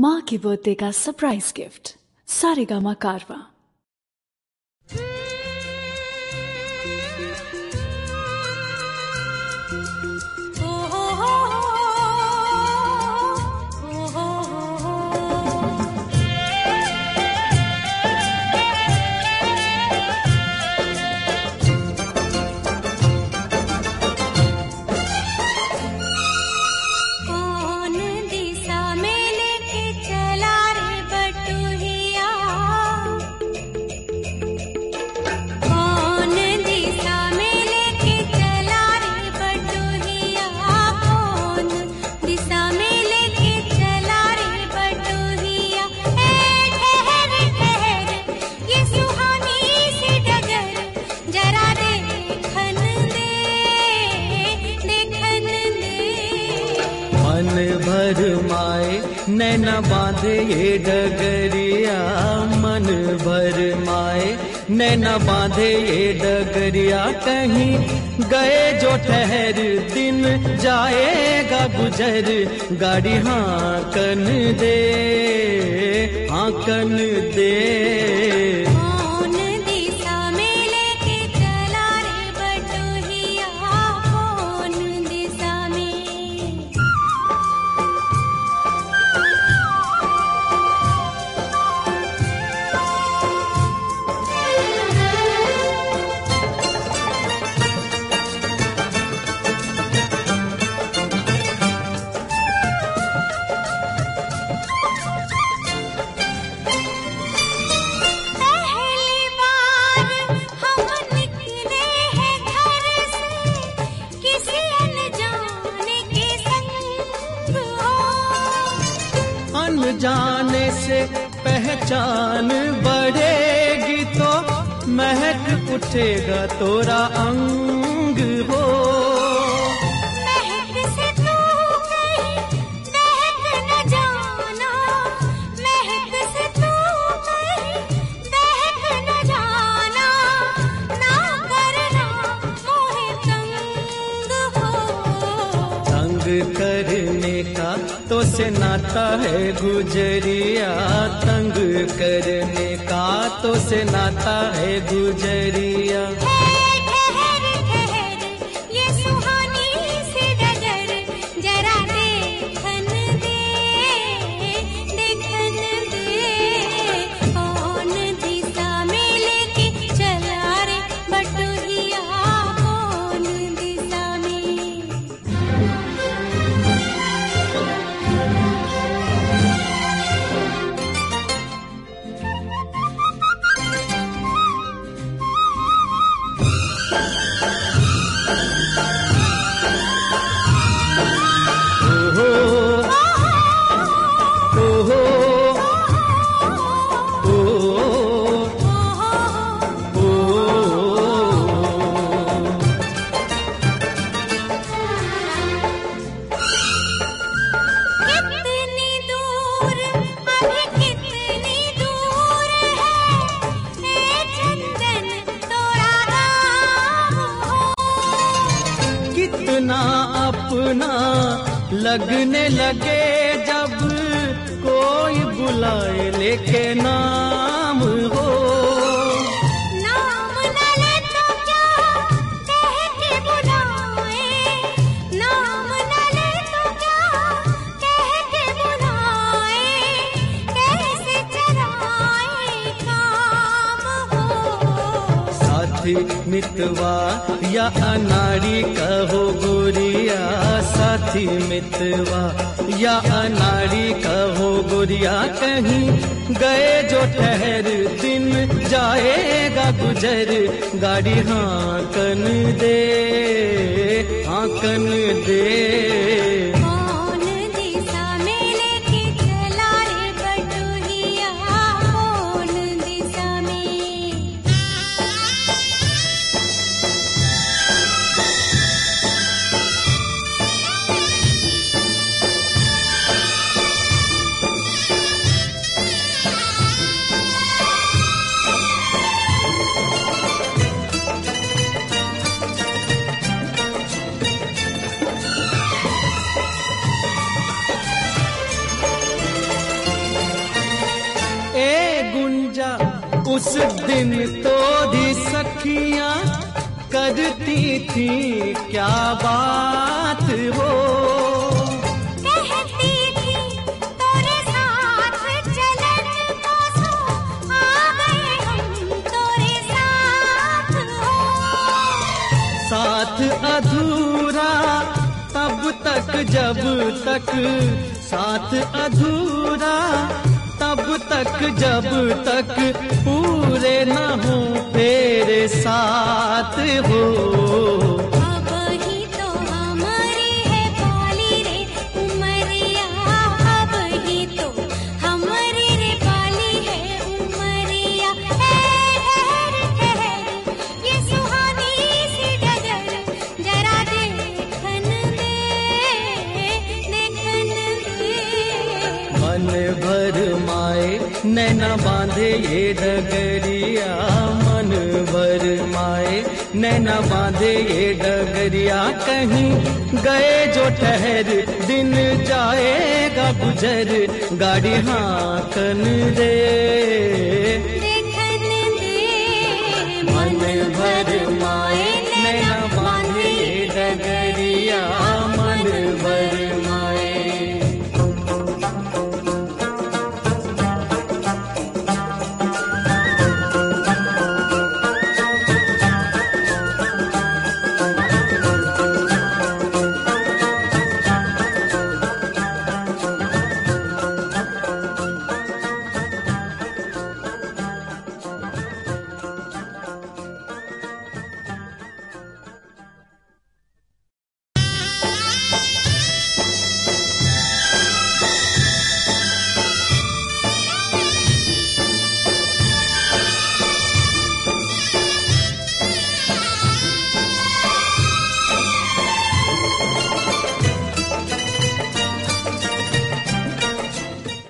माँ के बर्थडे का सरप्राइज़ गिफ्ट सारेगामा कारवा। भर माए नैना बांधे ये डगरिया, मन भर माए। नैना बांधे ये डगरिया, कहीं गए जो ठहर, दिन जाएगा गुजर। गाड़ी हाँकन दे हाँकन दे। अनजाने से पहचान बढ़ेगी तो महक उठेगा तोरा अंग हो। का तो से नाता है गुजरिया तंग करने का तो से नाता है गुजरिया। कितना अपना लगने लगे जब कोई बुलाए लेके नाम हो। हो साथी मितवा या अनाड़ी कहो गोरिया साथी मितवा या अनाड़ी कहो गोरिया कहीं गए जो ठहर दिन जाएगा गुजर, गाड़ी हाँकन दे हाँकन दे। उस दिन तो भी सखियाँ करती थी क्या बात कहती थी तोरे साथ चलन को सो आ गए हम तोरे साथ हो। साथ अधूरा तब तक जब तक साथ अधूरा तब तक जब तक पूरे न हो तेरे साथ हो ही। नैना बांधे ये डगरिया, मन भर माए। नैना बांधे ये डगरिया, कहीं गए जो ठहर, दिन जाएगा गुजर। गाड़ी हाथन दे।